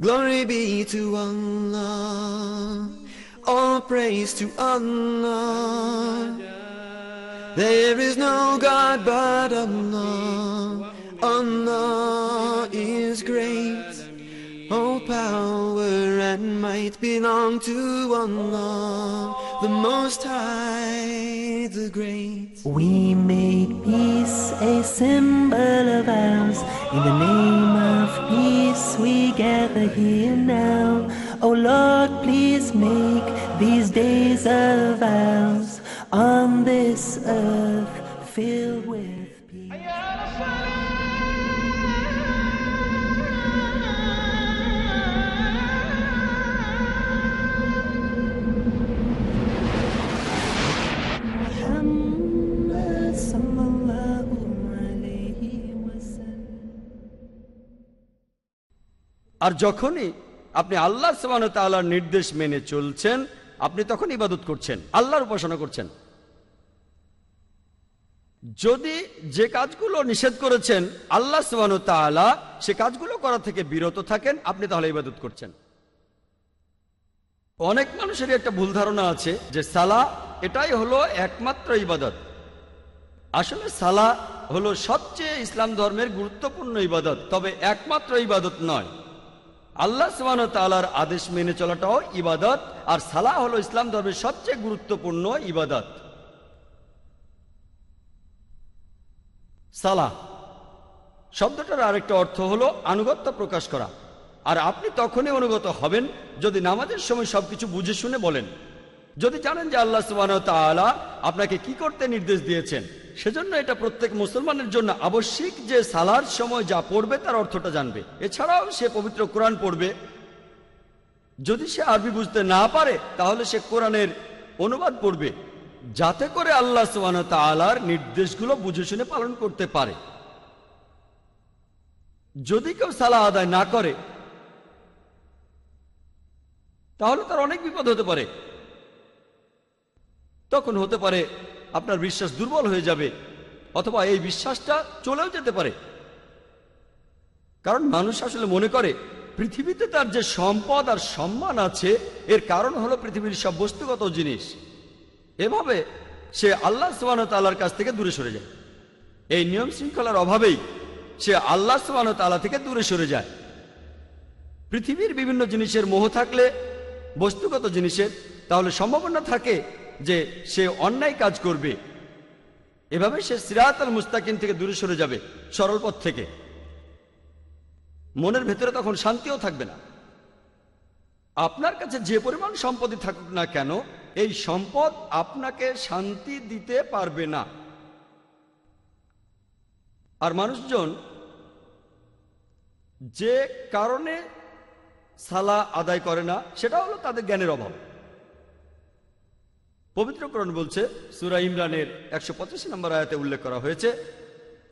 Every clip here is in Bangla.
Glory be to Allah, all praise to Allah. There is no God but Allah, Allah is great. All power and might belong to Allah, the Most High, the Great. We make peace a symbol of ours. In the name of peace, we gather here now. Oh Lord, please make these days of ours on this earth filled with আর যখনই আপনি আল্লাহ তাআলার নির্দেশ মেনে চলছেন, আপনি তখন ইবাদত করছেন, আল্লাহর উপাসনা করছেন। যদি যে কাজগুলো নিষেধ করেছেন, আল্লাহ তাআলা সে কাজগুলো করা থেকে বিরত থাকেন, আপনি তাহলে ইবাদত করছেন। অনেক মানুষেরই একটা ভুল ধারণা আছে যে সালা এটাই হলো একমাত্র ইবাদত। আসলে সালা হলো সবচেয়ে ইসলাম ধর্মের গুরুত্বপূর্ণ ইবাদত, তবে একমাত্র ইবাদত নয়। আল্লাহ সুবান তালার আদেশ মেনে চলাটাও ইবাদত, আর সালাহ হলো ইসলাম ধর্মের সবচেয়ে গুরুত্বপূর্ণ ইবাদত। সালাহ। শব্দটার আরেকটা অর্থ হলো আনুগত্য প্রকাশ করা। আর আপনি তখনই অনুগত হবেন যদি নামাজের সময় সবকিছু বুঝে শুনে বলেন। যদি জানেন যে আল্লাহ সুবান তালা আপনাকে কি করতে নির্দেশ দিয়েছেন সেজন্য এটা প্রত্যেক মুসলমানের জন্য আবশ্যিক যে সালার সময় যা পড়বে তার অর্থটা জানবে। এছাড়াও সে পবিত্র কোরআন পড়বে। যদি সে আরবি বুঝতে না পারে, তাহলে সে কোরআনের অনুবাদ পড়বে। যাতে করে আল্লাহ সুবান তালার নির্দেশগুলো বুঝে শুনে পালন করতে পারে। যদি কেউ সালা আদায় না করে, তাহলে তার অনেক বিপদ হতে পারে। তখন হতে পারে আপনার বিশ্বাস দুর্বল হয়ে যাবে, অথবা এই বিশ্বাসটা চলেও যেতে পারে। কারণ মানুষ আসলে মনে করে, পৃথিবীতে তার যে সম্পদ আর সম্মান আছে, এর কারণ হলো পৃথিবীর সব বস্তুগত জিনিস। এভাবে সে আল্লাহ সুবান তাল্লার কাছ থেকে দূরে সরে যায়। এই নিয়ম শৃঙ্খলার অভাবেই সে আল্লাহ সুবান তাল্লাহ থেকে দূরে সরে যায়। পৃথিবীর বিভিন্ন জিনিসের মোহ থাকলে, বস্তুগত জিনিসের, তাহলে সম্ভাবনা থাকে যে সে অন্যায় কাজ করবে। এভাবে সে সিরাত আল মুস্তাকিম থেকে দূরে সরে যাবে, সরল পথ থেকে। মনের ভেতরে তখন শান্তিও থাকবে না। আপনার কাছে যে পরিমাণ সম্পত্তি থাকুক না কেন, এই সম্পদ আপনাকে শান্তি দিতে পারবে না। আর মানুষজন যে কারণে সালা আদায় করে না সেটা হলো তাদের জ্ঞানের অভাব। পবিত্রকরণ বলছে, সুরা ইমরানের একশো পঁচাশি নম্বর আয়াতে উল্লেখ করা হয়েছে,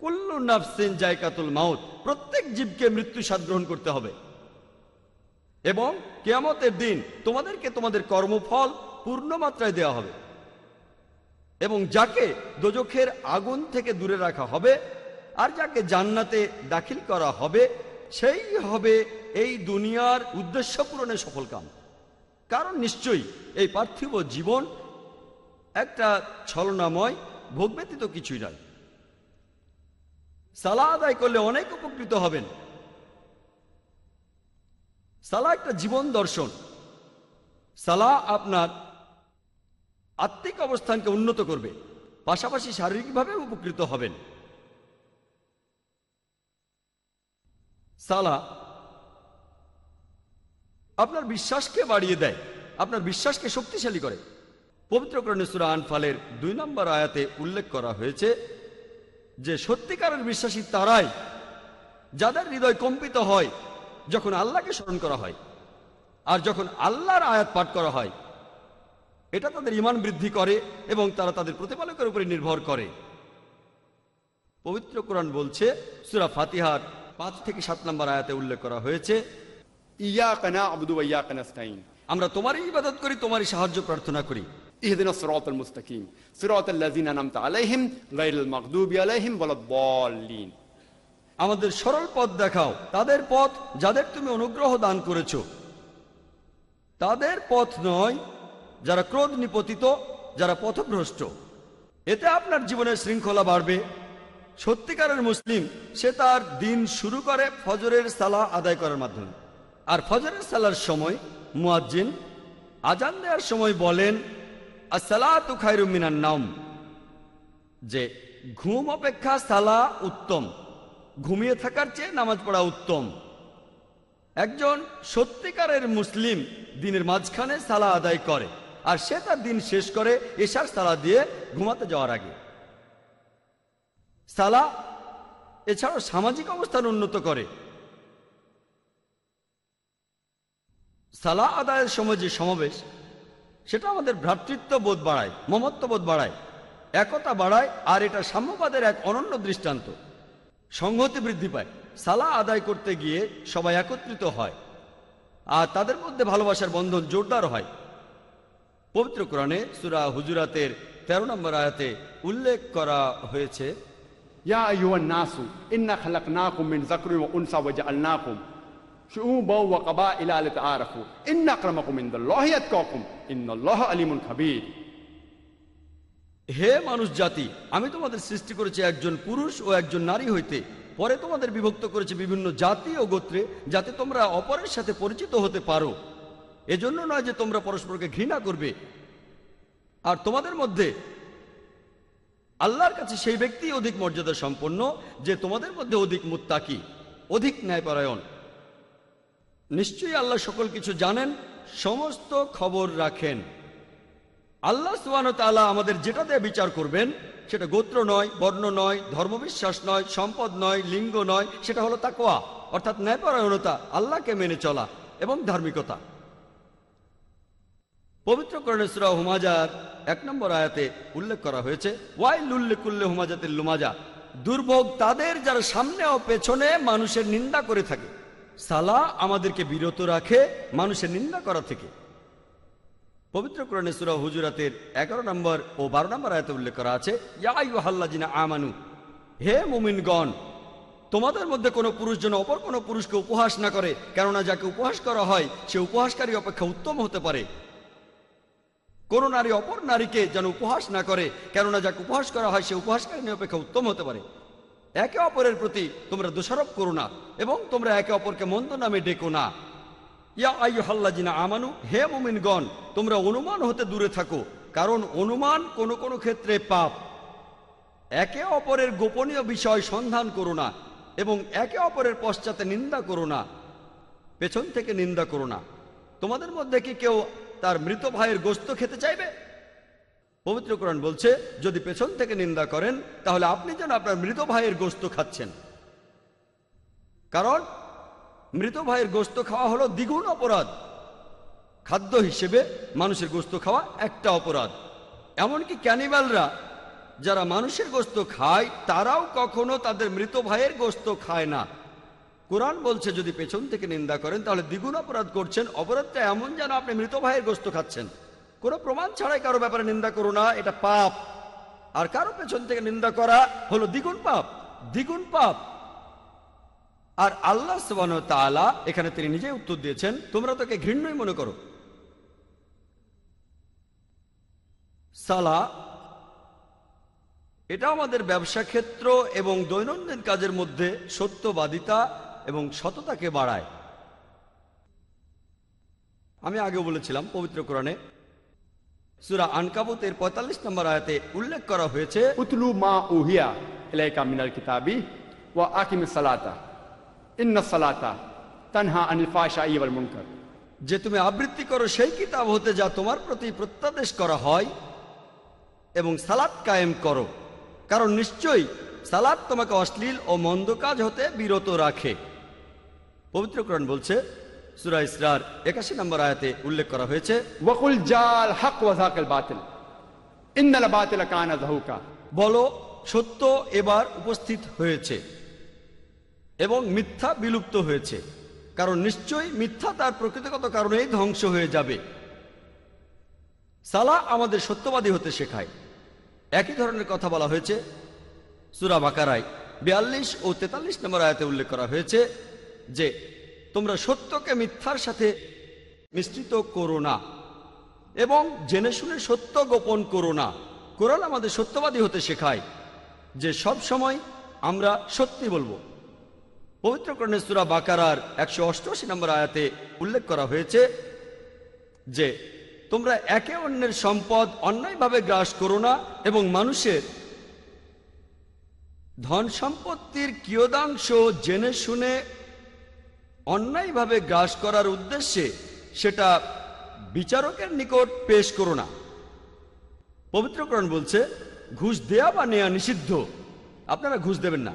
কুল্লু নাফসিন জায়কাতুল মাউত, প্রত্যেক জীবকে মৃত্যু স্বাদ গ্রহণ করতে হবে। এবং কেয়ামতের দিন তোমাদেরকে তোমাদের কর্মফল পূর্ণ মাত্রায় দেওয়া হবে। এবং যাকে দোজখের আগুন থেকে দূরে রাখা হবে, আর যাকে জান্নাতে দাখিল করা হবে, সেই হবে এই দুনিয়ার উদ্দেশ্য পূরণে সফল কাম কারণ নিশ্চয়ই এই পার্থিব জীবন একটা ছলনাময়, ভোগ ব্যতীত কিছুই নয়। সালা আদায় করলে অনেক উপকৃত হবেন। সালা একটা জীবন দর্শন। সালা আপনার আত্মিক অবস্থানকে উন্নত করবে, পাশাপাশি শারীরিকভাবে উপকৃত হবেন। সালা আপনার বিশ্বাসকে বাড়িয়ে দেয়, আপনার বিশ্বাসকে শক্তিশালী করে। পবিত্রকরণেশ্বরা আনফালের দুই নম্বর আয়াতে উল্লেখ করা হয়েছে যে, সত্যিকারের বিশ্বাসী তারাই যাদের হৃদয় কম্পিত হয়, যখন আল্লাহকে স্মরণ করা হয় আর যখন আল্লাহর আয়াত পাঠ করা হয়, এটা তাদের ইমান বৃদ্ধি করে এবং তারা তাদের প্রতিপালকের উপরে নির্ভর করে। পবিত্র কোরআন বলছে, সুরা ফাতিহার পাঁচ থেকে সাত নম্বর আয়াতে উল্লেখ করা হয়েছে ইয়া কানা আবদু ইয়া কানা আমরা তোমারই ইবাদত করি, তোমারই সাহায্য প্রার্থনা করি। اهدنا الصراط المستقيم صراط الذين أنعمت عليهم غير المغضوب عليهم ولا الضالين আমাদের সরল পথ দেখাও তাদের পথ যাদের তুমি অনুগ্রহ দান করেছ তাদের পথ নয় যারা ক্রোধ নিপতিত যারা পথভ্রষ্ট এতে আপনার জীবনের শৃঙ্খলা বাড়বে সত্যিকারের মুসলিম সে তার দিন শুরু করে ফজরের সালা আদায় করার মাধ্যমে আর ফজরের সালার সময় মুয়াজ্জিন আজান দেওয়ার সময় বলেন আসসালাতু মিনান নাম যে ঘুম অপেক্ষা সালা উত্তম। ঘুমিয়ে থাকার চেয়ে নামাজ পড়া উত্তম। একজন সত্যিকারের মুসলিম দিনের মাঝখানে সালা আদায় করে, আর সে তার দিন শেষ করে এশার সালা দিয়ে ঘুমাতে যাওয়ার আগে। সালা এছাড়াও সামাজিক অবস্থান উন্নত করে। সালা আদায়ের সময় যে সমাবেশ সেটা আমাদের ভ্রাতৃত্ববোধ বাড়ায় মমত্ববোধ বাড়ায়। একতা বাড়ায়, আর এটা সাম্যবাদের এক অনন্য দৃষ্টান্ত। সংহতি বৃদ্ধি পায়। সালা আদায় করতে গিয়ে সবাই একত্রিত হয়। আর তাদের মধ্যে ভালোবাসার বন্ধন জোরদার হয়। পবিত্র কোরআনে সুরা হুজুরাতের ১৩ নম্বর আয়াতে উল্লেখ করা হয়েছে, ইয়া ইউয়ান নাসু, ইন্না খালাকনাকুম মিন যাকরিন ওয়া উনসা ওয়া জাআলনাকুম। হে মানুষ জাতি, আমি তোমাদের সৃষ্টি করেছি একজন পুরুষ ও একজন নারী হইতে। পরে তোমাদের বিভক্ত করেছে বিভিন্ন জাতি ও গোত্রে, যাতে তোমরা অপরের সাথে পরিচিত হতে পারো। এজন্য নয় যে তোমরা পরস্পরকে ঘৃণা করবে। আর তোমাদের মধ্যে আল্লাহর কাছে সেই ব্যক্তি অধিক মর্যাদা সম্পন্ন যে তোমাদের মধ্যে অধিক মুত্তাকি, অধিক ন্যায়পরায়ণ। নিশ্চয়ই আল্লাহ সকল কিছু জানেন, সমস্ত খবর রাখেন। আল্লাহ সুবান তাআলা আমাদের যেটা দিয়ে বিচার করবেন, সেটা গোত্র নয়, বর্ণ নয়, ধর্মবিশ্বাস নয়, সম্পদ নয়, লিঙ্গ নয়, সেটা হলো তাকোয়া অর্থাৎ ন্যায়পরায়ণতা, আল্লাহকে মেনে চলা এবং ধার্মিকতা। পবিত্র করণেশ্বরা হুমাজার এক নম্বর আয়াতে উল্লেখ করা হয়েছে ওয়াই লুল্লেকুল্লে হুমাজাতের লুমাজা, দুর্ভোগ তাদের যারা সামনে ও পেছনে মানুষের নিন্দা করে থাকে। সালা আমাদেরকে বিরত রাখে মানুষের নিন্দা করা থেকে। পবিত্র কোরআনে সূরা হুজুরাতের এগারো নম্বর ও বারো নম্বর আয়তে উল্লেখ করা আছে আমানু, হে মুমিনগণ, তোমাদের মধ্যে কোনো পুরুষ যেন অপর কোনো পুরুষকে উপহাস না করে, কেননা যাকে উপহাস করা হয়, সে উপহাসকারী অপেক্ষা উত্তম হতে পারে। কোন নারী অপর নারীকে যেন উপহাস না করে, কেননা যাকে উপহাস করা হয়, সে উপহাসকারী অপেক্ষা উত্তম হতে পারে। একে অপরের প্রতি তোমরা দোষারোপ করো না এবং তোমরা একে অপরকে মন্দ নামে ডেকো না। ইয়া আইয়ুহাল্লাযিনা আমানু, হে মুমিনগণ, তোমরা অনুমান হতে দূরে থাকো, কারণ অনুমান কোন কোন ক্ষেত্রে পাপ। একে অপরের গোপনীয় বিষয় সন্ধান করো না এবং একে অপরের পশ্চাতে নিন্দা করো না। পেছন থেকে নিন্দা করো না। তোমাদের মধ্যে কি কেউ তার মৃত ভাইয়ের গোস্ত খেতে চাইবে? পবিত্র কোরআন বলছে, যদি পেছন থেকে নিন্দা করেন, তাহলে আপনি যেন আপনার মৃত ভাইয়ের গোস্ত খাচ্ছেন। কারণ, মৃত ভাইয়ের গোস্ত খাওয়া হলো দ্বিগুণ অপরাধ। খাদ্য হিসেবে মানুষের গোস্ত খাওয়া একটা অপরাধ। এমনকি ক্যানিবালরা, যারা মানুষের গোস্ত খায়, তারাও কখনো তাদের মৃত ভাইয়ের গোস্ত খায় না। কোরআন বলছে, যদি পেছন থেকে নিন্দা করেন, তাহলে দ্বিগুণ অপরাধ করছেন। অপরাধটা এমন যেন আপনি মৃত ভাইয়ের গোস্ত খাচ্ছেন। কোনো প্রমাণ ছাড়াই কারও ব্যাপারে নিন্দা করো না, এটা পাপ। আর কারও পেছন থেকে নিন্দা করা হলো দ্বিগুণ পাপ দ্বিগুণ পাপ। আর আল্লাহ সুবান তাআলা এখানে তিনি নিজেই উত্তর দিয়েছেন, তোমরা তাকে ঘৃণ্যই মনে করো। সালা, এটা আমাদের ব্যবসা ক্ষেত্র এবং দৈনন্দিন কাজের মধ্যে সত্যবাদিতা এবং সততাকে বাড়ায়। আমি আগে বলেছিলাম, পবিত্র কোরআনে সুরা আনকাবুতের পঁয়তাল্লিশ নম্বর আয়াতে উল্লেখ করা হয়েছে উতলু মা উহিয়া ইলাইকা মিনাল কিতাবি ওয়া আকিমিস সালাতা। ইন্না সালাতা তানহা আনিল ফাহশাই ওয়াল মুনকার। যে তুমি আবৃত্তি করো সেই কিতাব হতে যা তোমার প্রতি প্রত্যাদেশ করা হয় এবং সালাদ কায়েম করো। কারণ নিশ্চয়ই সালাদ তোমাকে অশ্লীল ও মন্দ কাজ হতে বিরত রাখে। পবিত্রকরণ বলছে সুরা ইসরার একাশি নম্বর আয়াতে উল্লেখ করা হয়েছে ওয়াকুল জাল হক ওয়া যাকাল বাতিল। ইন্নাল বাতিল কানা যাহুকা। বলো সত্য এবার উপস্থিত হয়েছে এবং মিথ্যা বিলুপ্ত হয়েছে। কারণ নিশ্চয়ই মিথ্যা তার প্রকৃতিগত কারণেই ধ্বংস হয়ে যাবে। সালা আমাদের সত্যবাদী হতে শেখায়। একই ধরনের কথা বলা হয়েছে সুরা বাকারায়। বিয়াল্লিশ ও তেতাল্লিশ নম্বর আয়াতে উল্লেখ করা হয়েছে যে তোমরা সত্যকে মিথ্যার সাথে মিশ্রিত করো না এবং জেনে শুনে সত্য গোপন করো না। কোরআন আমাদের সত্যবাদী হতে শেখায় যে সব সময় আমরা সত্যি বলব। পবিত্র করণে সুরা বাকারার একশো অষ্টআশি নম্বর আয়াতে উল্লেখ করা হয়েছে যে, তোমরা একে অন্যের সম্পদ অন্যায়ভাবে গ্রাস করো না এবং মানুষের ধন সম্পত্তির কিয়দাংশ জেনে শুনে অন্যায়ভাবে গ্রাস করার উদ্দেশ্যে সেটা বিচারকের নিকট পেশ করো না। পবিত্রকরণ বলছে, ঘুষ দেয়া বা নেয়া নিষিদ্ধ। আপনারা ঘুষ দেবেন না।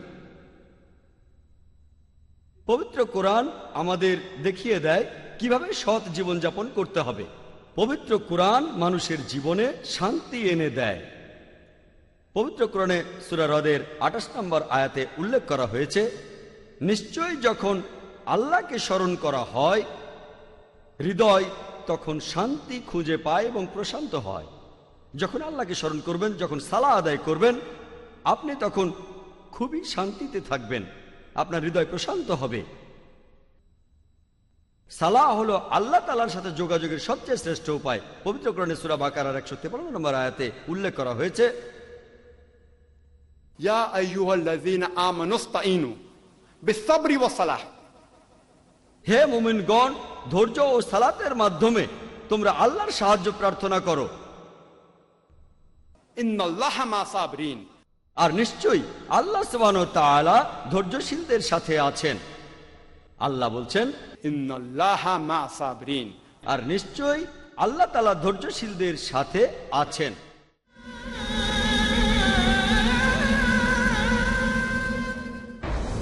পবিত্র কোরআন আমাদের দেখিয়ে দেয় কীভাবে সৎ জীবনযাপন করতে হবে। পবিত্র কোরআন মানুষের জীবনে শান্তি এনে দেয়। পবিত্র কোরআনে সুরা হ্রদের আঠাশ নম্বর আয়াতে উল্লেখ করা হয়েছে, নিশ্চয়ই যখন আল্লাহকে স্মরণ করা হয়, হৃদয় তখন শান্তি খুঁজে পায় এবং প্রশান্ত হয়। যখন আল্লাহকে স্মরণ করবেন, যখন সালা আদায় করবেন, আপনি তখন খুবই শান্তিতে থাকবেন, আপনার হৃদয় প্রশান্ত হবে। সালাহ হলো আল্লাহ তালার সাথে যোগাযোগের সবচেয়ে শ্রেষ্ঠ উপায়। পবিত্রকরণে সুরা বাকার একশো তেপান্ন নম্বর আয়াতে উল্লেখ করা হয়েছে, ইয়া আইয়ুহাল্লাযীনা আমানুস্তাঈনু বিসসাবরি ওয়াস সালাহ। হে মুমিনগণ ধৈর্য ও সালাতের মাধ্যমে তোমরা আল্লাহর সাহায্য প্রার্থনা করো। আর নিশ্চয়ই আল্লাহ তাআলা ধৈর্যশীলদের সাথে আছেন। আল্লাহ বলছেন আর নিশ্চয়ই আল্লাহ তালা ধৈর্যশীলদের সাথে আছেন।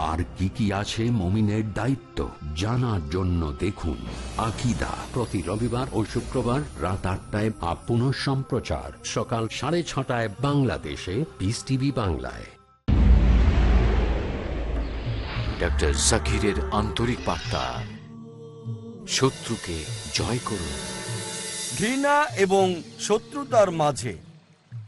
আর কি কি আছে মমিনের দায়িত্ব জানার জন্য দেখুন আকিদা। প্রতি রবিবার ও শুক্রবার রাত আটটায় বা পুনঃ সম্প্রচার। সকাল সাড়ে ছটায় বাংলাদেশে পিস টিভি বাংলায়। ডক্টর জাকিরের আন্তরিক বার্তা। শত্রুকে জয় করুন। ঘৃণা এবং শত্রুতার মাঝে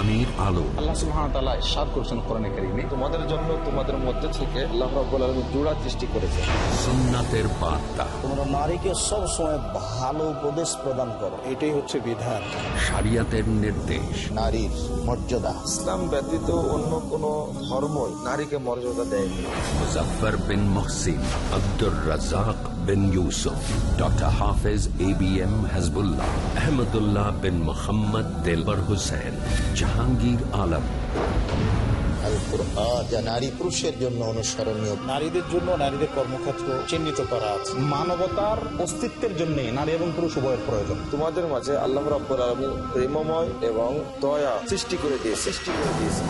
আলো। আল্লাহ তোমাদের জন্য তোমাদের মধ্যে থেকে আল্লাহ রাব্বুল আলামিন জোড়া সৃষ্টি করেছে সুন্নাতের বার্তা। তোমরা নারীকে সব সময় ভালো উপদেশ প্রদান করো। এটাই হচ্ছে বিধান। শরিয়াতের নির্দেশ। নারীর মর্যাদা। ইসলাম ব্যতীত অন্য কোন ধর্ম নারীকে মর্যাদা দেয়নি। Muzaffar bin Mohsin Abdur Razzak bin Yusuf doctor Hafez A B M Hasbullah Ahmadullah bin Mohammad Delwar Hossain Jahangir Alam. Al Quran যা নারী পুরুষের জন্য অনুসরণীয়। নারীদের জন্য নারীদের কর্মক্ষেত্র চিহ্নিত করা আছে। মানবতার অস্তিত্বের জন্য নারী এবং পুরুষ উভয়ের প্রয়োজন। তোমাদের মাঝে আল্লাহ রাব্বুল আলামিন প্রেমময় এবং দয়া সৃষ্টি করে দিয়ে সৃষ্টি করে দিয়েছে।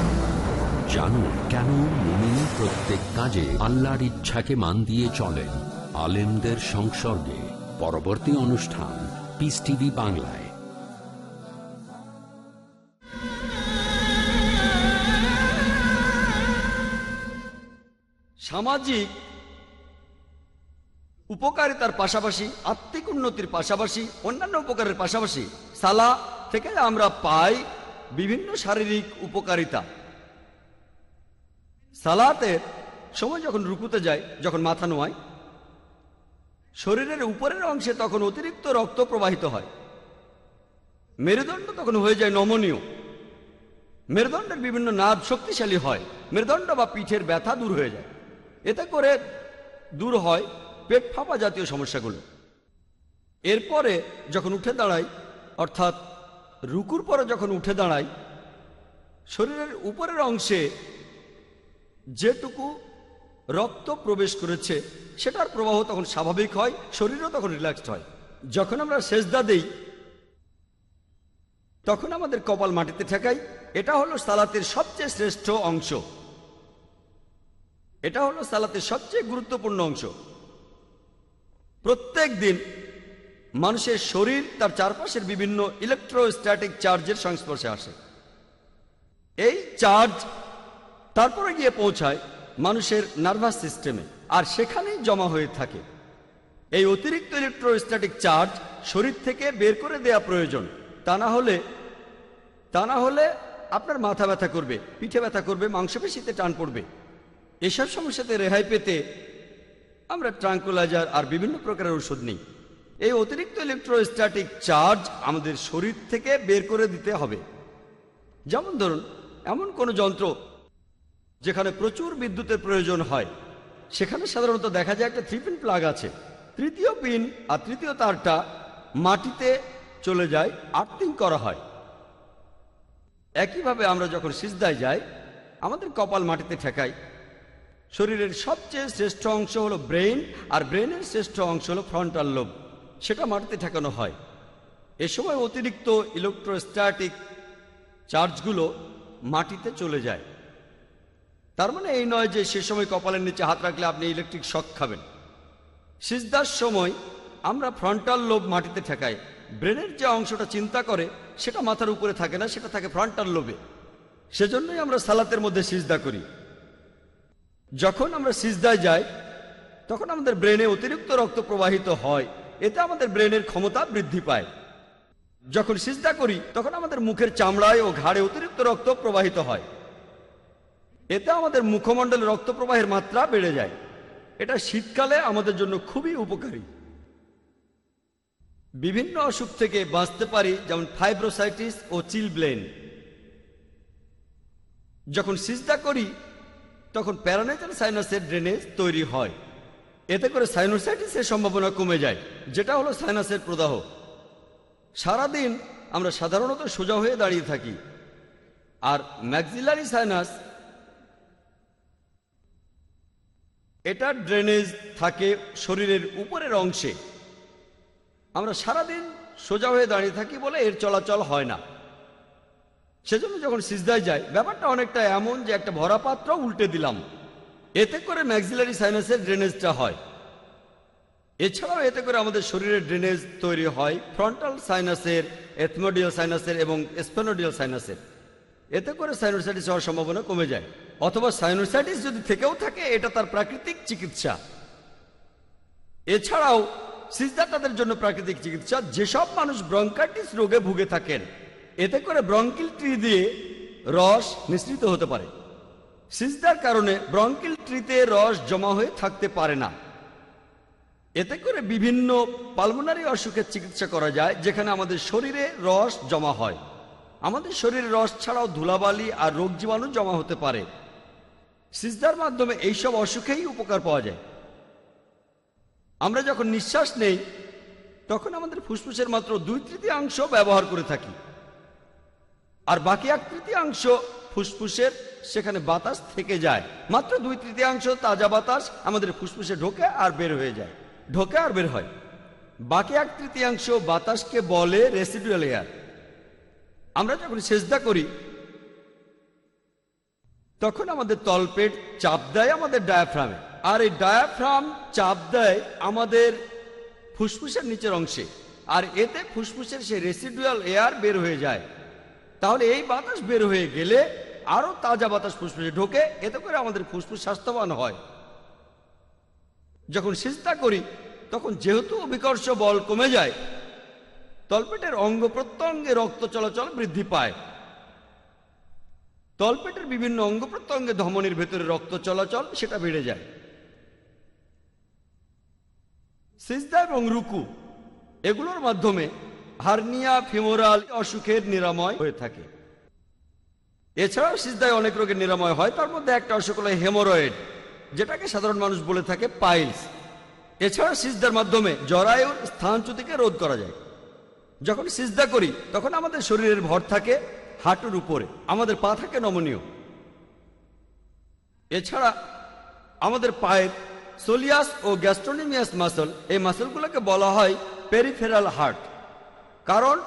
জানুন কেন মুমিন প্রত্যেক কাজে আল্লাহর ইচ্ছাকে মান দিয়ে চলেন। আলেমদের সংসর্গে। পরবর্তী অনুষ্ঠান পিস টিভি বাংলায়। সামাজিক উপকারিতার পাশাপাশি, আত্মিক উন্নতির পাশাপাশি, অন্যান্য উপকারের পাশাপাশি সালা থেকে আমরা পাই বিভিন্ন শারীরিক উপকারিতা। সালাতের সময় যখন রুকুতে যায়, যখন মাথা নোয়ায়, শরীরের উপরের অংশে তখন অতিরিক্ত রক্ত প্রবাহিত হয়। মেরুদণ্ড তখন হয়ে যায় নমনীয়। মেরুদণ্ডের বিভিন্ন নাদ শক্তিশালী হয়। মেরুদণ্ড বা পিঠের ব্যথা দূর হয়ে যায়। এতে করে দূর হয় পেট ফাঁপা জাতীয় সমস্যাগুলো। এরপরে যখন উঠে দাঁড়াই, অর্থাৎ রুকুর পরে যখন উঠে দাঁড়াই, শরীরের উপরের অংশে যেটুকু রক্ত প্রবেশ করেছে, সেটার প্রবাহ তখন স্বাভাবিক হয়, শরীরও তখন রিল্যাক্সড হয়। যখন আমরা সেজদা দেই, তখন আমাদের কপাল মাটিতে ঠেকাই, এটা হলো সালাতের সবচেয়ে শ্রেষ্ঠ অংশ। এটা হলো সালাতের সবচেয়ে গুরুত্বপূর্ণ অংশ। প্রত্যেক দিন মানুষের শরীর তার চারপাশের বিভিন্ন ইলেকট্রোস্ট্যাটিক চার্জের সংস্পর্শে আসে। এই চার্জ তারপরে গিয়ে পৌঁছায় মানুষের নার্ভাস সিস্টেমে আর সেখানেই জমা হয়ে থাকে। এই অতিরিক্ত ইলেকট্রোস্ট্যাটিক চার্জ শরীর থেকে বের করে দেয়া প্রয়োজন। তা না হলে, তা না হলে আপনার মাথা ব্যথা করবে, পিঠে ব্যথা করবে, মাংসপেশিতে টান পড়বে। এসব সমস্যাতে রেহাই পেতে আমরা ট্রাঙ্কুলাইজার আর বিভিন্ন প্রকারের ওষুধ নিই। এই অতিরিক্ত ইলেকট্রোস্ট্যাটিক চার্জ আমাদের শরীর থেকে বের করে দিতে হবে। যেমন ধরুন, এমন কোনো যন্ত্র যেখানে প্রচুর বিদ্যুতের প্রয়োজন হয়। সেখানে সাধারণত দেখা যায় একটা থ্রি পিন প্লাগ আছে। তৃতীয় পিন আর তৃতীয় তারটা মাটিতে চলে যায় আর্থিং করা হয়। একইভাবে আমরা যখন সিজদায় যাই, আমাদের কপাল মাটিতে ঠেকাই শরীরের সবচেয়ে শ্রেষ্ঠ অংশ হলো ব্রেন আর ব্রেনের শ্রেষ্ঠ অংশ হলো ফ্রন্টাল লোব। সেটা মাটিতে ঠেকানো হয়। এ সময় অতিরিক্ত ইলেকট্রোস্ট্যাটিক চার্জগুলো মাটিতে চলে যায়। তার মানে এই নয় যে সে সময় কপালের নিচে হাত রাখলে আপনি ইলেকট্রিক শক খাবেন। সিজদার সময় আমরা ফ্রন্টাল লোব মাটিতে ঠেকাই। ব্রেনের যে অংশটা চিন্তা করে, সেটা মাথার উপরে থাকে না, সেটা থাকে ফ্রন্টাল লোবে। সেজন্যই আমরা সালাতের মধ্যে সিজদা করি। যখন আমরা সিজদায় যাই, তখন আমাদের ব্রেনে অতিরিক্ত রক্ত প্রবাহিত হয়। এতে আমাদের ব্রেনের ক্ষমতা বৃদ্ধি পায়। যখন সিজদা করি, তখন আমাদের মুখের চামড়ায় ও ঘাড়ে অতিরিক্ত রক্ত প্রবাহিত হয়। এতে আমাদের মুখমণ্ডলে রক্ত প্রবাহের মাত্রা বেড়ে যায়। এটা শীতকালে আমাদের জন্য খুবই উপকারী। বিভিন্ন অসুখ থেকে বাঁচতে পারি, যেমন ফাইব্রোসাইটিস ও চিলব্লেন। যখন সিজদা করি তখন প্যারানাইজাল সাইনাসের ড্রেনেজ তৈরি হয়। এতে করে সাইনোসাইটিসের সম্ভাবনা কমে যায়, যেটা হলো সাইনাসের প্রদাহ। সারাদিন আমরা সাধারণত সোজা হয়ে দাঁড়িয়ে থাকি। আর ম্যাক্সিলারি সাইনাস এটা ড্রেনেজ থাকে শরীরের উপরের অংশে। আমরা সারাদিন সোজা হয়ে দাঁড়িয়ে থাকি বলে এর চলাচল হয় না। সেজন্য যখন সিজদায় যায়, ব্যাপারটা অনেকটা এমন যে একটা ভরা পাত্র উল্টে দিলাম। এতে করে ম্যাক্সিলারি সাইনাসের ড্রেনেজটা হয়। এছাড়াও এতে করে আমাদের শরীরের ড্রেনেজ তৈরি হয় ফ্রন্টাল সাইনাসের এথমোডিয়াল সাইনাসের এবং স্পেনোডিয়াল সাইনাসের এতে করে সাইনোসাইটিস হওয়ার সম্ভাবনা কমে যায়। অথবা সাইনোসাইটিস যদি থেকেও থাকে, এটা তার প্রাকৃতিক চিকিৎসা। এছাড়াও সিজদা তাদের জন্য প্রাকৃতিক চিকিৎসা, যেসব মানুষ ব্রঙ্কাইটিস রোগে ভুগে থাকেন এতে করে ব্রঙ্কিল ট্রি দিয়ে রস মিশ্রিত হতে পারে। সিজদার কারণে ব্রঙ্কিল ট্রিতে রস জমা হয়ে থাকতে পারে না। এতে করে বিভিন্ন পালমোনারি অসুখের চিকিৎসা করা যায়, যেখানে আমাদের শরীরে রস জমা হয়। আমাদের শরীরে রস ছাড়াও ধুলাবালি আর রোগ জীবাণু জমা হতে পারে। সিজদার মাধ্যমে এইসব অসুখেই উপকার পাওয়া যায়। আমরা যখন নিঃশ্বাস নেই, তখন আমাদের ফুসফুসের মাত্র দুই তৃতীয়াংশ ব্যবহার করে থাকি। আর বাকি এক তৃতীয়াংশ ফুসফুসের সেখানে বাতাস থেকে যায়। মাত্র দুই তৃতীয়াংশ তাজা বাতাস আমাদের ফুসফুসে ঢোকে আর বের হয়ে যায়। ঢোকে আর বের হয়। বাকি এক তৃতীয়াংশ বাতাসকে বলে রেসিডুয়াল এয়ার আমরা যখন সেজদা করি, তখন আমাদের তলপেট চাপ দেয় আমাদের ডায়াফ্রামে আর এই ডায়াফ্রাম চাপ দেয় আমাদের ফুসফুসের নিচের অংশে। আর এতে ফুসফুসের সেই রেসিডুয়াল এয়ার বের হয়ে যায়। তাহলে এই বাতাস বের হয়ে গেলে আরও তাজা বাতাস ফুসফুসে ঢোকে, এতে করে আমাদের ফুসফুস স্বাস্থ্যবান হয়। যখন সিজদা করি, তখন যেহেতু অভিকর্ষ বল কমে যায়, তলপেটের অঙ্গ প্রত্যঙ্গে রক্ত চলাচল বৃদ্ধি পায়। তলপেটের বিভিন্ন অঙ্গ প্রত্যঙ্গে ধমনির ভেতরে রক্ত চলাচল, সেটা বেড়ে যায়। সিজদা এবং রুকু, এগুলোর মাধ্যমে হার্নিয়া ফিমোরাল অসুখের নিরাময় হয়ে থাকে। এছাড়াও সিজদায় অনেক রোগের নিরাময় হয়, তার মধ্যে একটা অসুখ হলো হেমোরয়েড, যেটাকে সাধারণ মানুষ বলে থাকে পাইলস। এছাড়া সিজদার মাধ্যমে জরায়ুর স্থানচ্যুতিকে রোধ করা যায়। যখন সিজদা করি, তখন আমাদের শরীরের ভর থাকে হাঁটুর উপরে, আমাদের পা থাকে নমনীয়। এছাড়া আমাদের পায়ের সোলিয়াস ও গ্যাস্ট্রোনিমিয়াস মাসল, এই মাসলগুলোকে বলা হয় পেরিফেরাল হার্ট। কারণ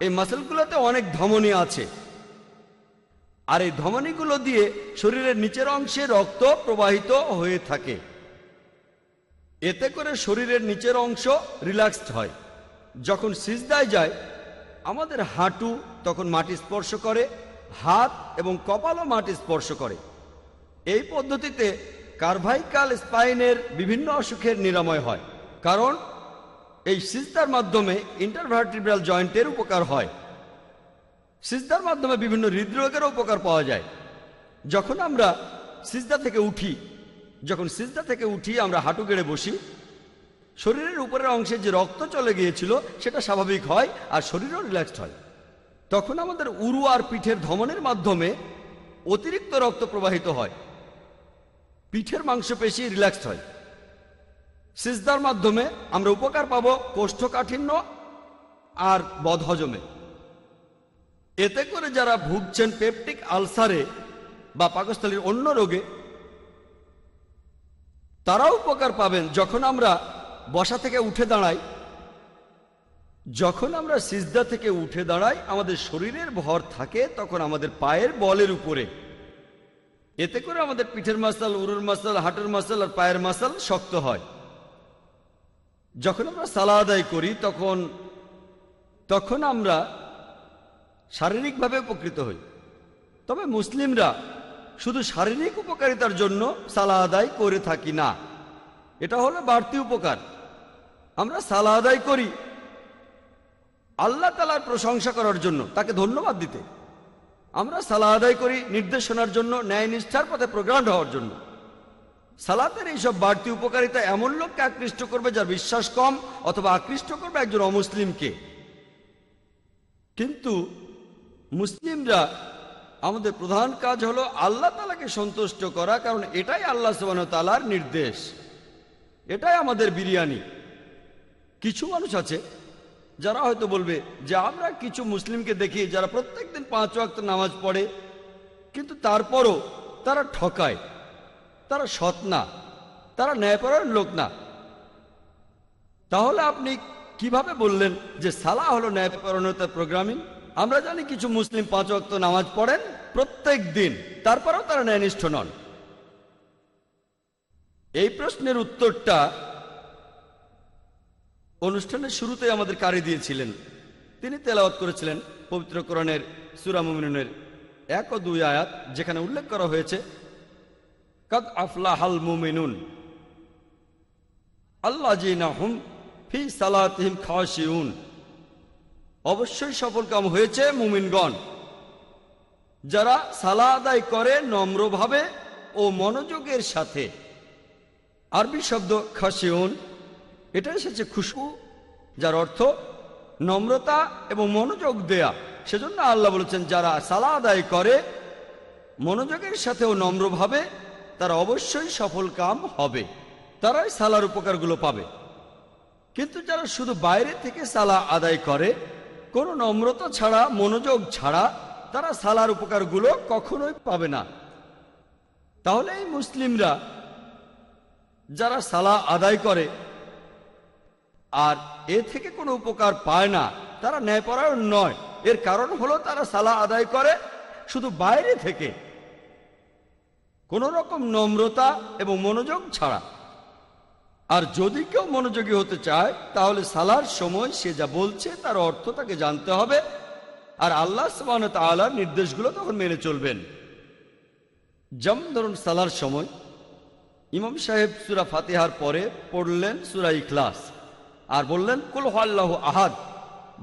এই মাসেলগুলোতে অনেক ধমনী আছে। আর এই ধমনীগুলো দিয়ে শরীরের নিচের অংশে রক্ত প্রবাহিত হয়ে থাকে। এতে করে শরীরের নিচের অংশ রিল্যাক্সড হয়। যখন সিজদায় যায়, আমাদের হাঁটু তখন মাটি স্পর্শ করে, হাত এবং কপালও মাটি স্পর্শ করে। এই পদ্ধতিতে কার্ভাইকাল স্পাইনের বিভিন্ন অসুখের নিরাময় হয়। কারণ এই সিজদার মাধ্যমে ইন্টারভার্টিব্রাল জয়েন্টের উপকার হয়। সিজদার মাধ্যমে বিভিন্ন হৃদরোগেরও উপকার পাওয়া যায়। যখন আমরা সিজদা থেকে উঠি, যখন সিজদা থেকে উঠি আমরা হাঁটু গেড়ে বসি, শরীরের উপরের অংশে যে রক্ত চলে গিয়েছিল সেটা স্বাভাবিক হয় আর শরীরও রিল্যাক্সড হয়। তখন আমাদের উরু আর পিঠের ধমনের মাধ্যমে অতিরিক্ত রক্ত প্রবাহিত হয়। পিঠের মাংসপেশি রিল্যাক্সড হয়। সিজদার মাধ্যমে আমরা উপকার পাব কোষ্ঠকাঠিন্য আর বদহজমে। এতে করে যারা ভুগছেন পেপটিক আলসারে বা পাকস্থলীর অন্য রোগে, তারাও উপকার পাবেন যখন আমরা বসা থেকে উঠে দাঁড়াই। যখন আমরা সিজদা থেকে উঠে দাঁড়াই, আমাদের শরীরের ভর থাকে তখন আমাদের পায়ের বলের উপরে। এতে করে আমাদের পিঠের মাসাল, উরুর মাসাল, হাঁটুর মাসাল আর পায়ের মাসাল শক্ত হয়। যখন আমরা সালা আদায় করি, তখন তখন আমরা শারীরিকভাবে উপকৃত হই। তবে মুসলিমরা শুধু শারীরিক উপকারিতার জন্য সালা আদায় করে থাকি না। এটা হলো বাড়তি উপকার। আমরা সালা আদায় করি আল্লাহ তালার প্রশংসা করার জন্য, তাকে ধন্যবাদ দিতে। আমরা সালা আদায় করি নির্দেশনার জন্য, ন্যায় নিষ্ঠার পথে প্রোগ্রাম হওয়ার জন্য। সালাতের এইসব বাড়তি উপকারিতা এমন লোককে আকৃষ্ট করবে যার বিশ্বাস কম অথবা আকৃষ্ট করবে একজন অমুসলিমকে। কিন্তু মুসলিমরা আমাদের প্রধান কাজ হলো আল্লাহ তালাকে সন্তুষ্ট করা, কারণ এটাই আল্লাহ সুবান তালার নির্দেশ। এটাই আমাদের বিরিয়ানি। কিছু মানুষ আছে যারা হয়তো বলবে যে আমরা কিছু মুসলিমকে দেখি যারা প্রত্যেকদিন পাঁচ ওয়াক্ত নামাজ পড়ে, কিন্তু তারপরও তারা ঠকায়। তারা সৎ না, তারা ন্যায়পরায়ণ লোক না। তাহলে আপনি কীভাবে বললেন যে সালা হলো ন্যায়পরায়ণতার প্রোগ্রামিং? আমরা জানি কিছু মুসলিম পাঁচ ওয়াক্ত নামাজ পড়েন প্রত্যেক দিন, তারপরেও তারা ন্যায়নিষ্ঠ নন। এই প্রশ্নের উত্তরটা অনুষ্ঠানের শুরুতে আমাদের কারি দিয়েছিলেন। তিনি তেলাওয়াত করেছিলেন পবিত্র কোরআনের সুরামুমিনের এক ও দুই আয়াত, যেখানে উল্লেখ করা হয়েছে কাদ আফলাহাল মুমিনুন। আল্লাহ জিনাহুম ফি সালাতিহিম খাওয়াশিউন অবশ্যই সফল কাম হয়েছে মুমিনগণ। যারা সালা আদায় করে নম্রভাবে ও মনোযোগের সাথে। আরবি শব্দ খাসিউন এটা এসেছে খুশু, যার অর্থ নম্রতা এবং মনোযোগ দেয়া। সেজন্য আল্লাহ বলেছেন, যারা সালা আদায় করে মনোযোগের সাথে ও নম্রভাবে তারা অবশ্যই সফল কাম হবে। তারাই সালার উপকারগুলো পাবে। কিন্তু যারা শুধু বাইরে থেকে সালা আদায় করে, কোনো নম্রতা ছাড়া, মনোযোগ ছাড়া, তারা সালার উপকারগুলো কখনোই পাবে না। তাহলে এই মুসলিমরা যারা সালা আদায় করে আর এ থেকে কোনো উপকার পায় না, তারা ন্যায়পরায়ণ নয়। এর কারণ হলো তারা সালা আদায় করে শুধু বাইরে থেকে। কোন রকম নম্রতা এবং মনোযোগ ছাড়া। আর যদি কেউ মনোযোগী হতে চায়, তাহলে সালার সময় সে যা বলছে তার অর্থ তাকে জানতে হবে আর আল্লাহ সমান নির্দেশগুলো তখন মেনে চলবেন। যেমন ধরুন সালার সময়। ইমাম সাহেব সুরা ফাতিহার পরে পড়লেন সুরা ইখলাস আর বললেন, কুল আল্লাহ আহাদ।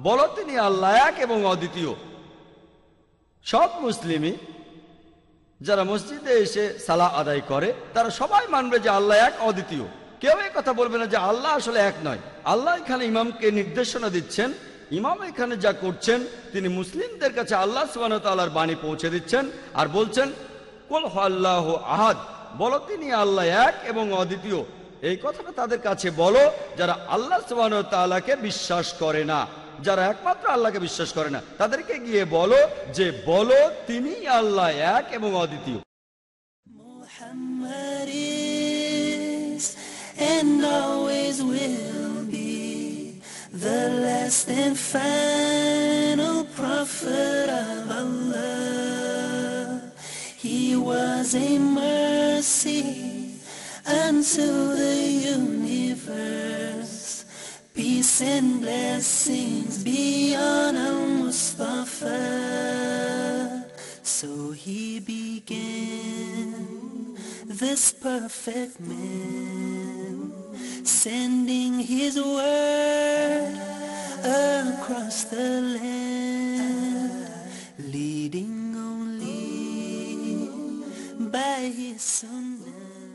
বলো তিনি আল্লাহ এক এবং অদ্বিতীয়। সব মুসলিমই যারা মসজিদে এসে সালা আদায় করে, তারা সবাই মানবে যে আল্লাহ এক, অদ্বিতীয়। কেউ কথা বলবে না যে আল্লাহ আসলে এক নয়। আল্লাহ এখানে ইমামকে নির্দেশনা দিচ্ছেন, ইমাম এখানে যা করছেন, তিনি মুসলিমদের কাছে আল্লাহ সুবাহতাল্লাহর বাণী পৌঁছে দিচ্ছেন আর বলছেন, কুল আল্লাহ আহাদ। বলো তিনি আল্লাহ এক এবং অদ্বিতীয়। এই কথাটা তাদের কাছে বলো, যারা আল্লাহ সুবাহতাল্লাহকে বিশ্বাস করে না। যারা একমাত্র আল্লাহকে বিশ্বাস করে না তাদেরকে গিয়ে বলো যে বলো তিনি আল্লাহ এক এবং অদ্বিতীয় and always will be the last and final prophet of Allah. He was a mercy unto the universe. Peace and blessings be on al-Mustafa. So he began this perfect man, sending his word across the land, leading only by his sunnah.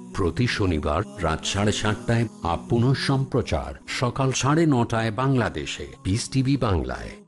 প্রতি শনিবার রাত সাড়ে সাতটায় আপ সম্প্রচার সকাল সাড়ে নটায় বাংলাদেশে। পিস টিভি বাংলায়।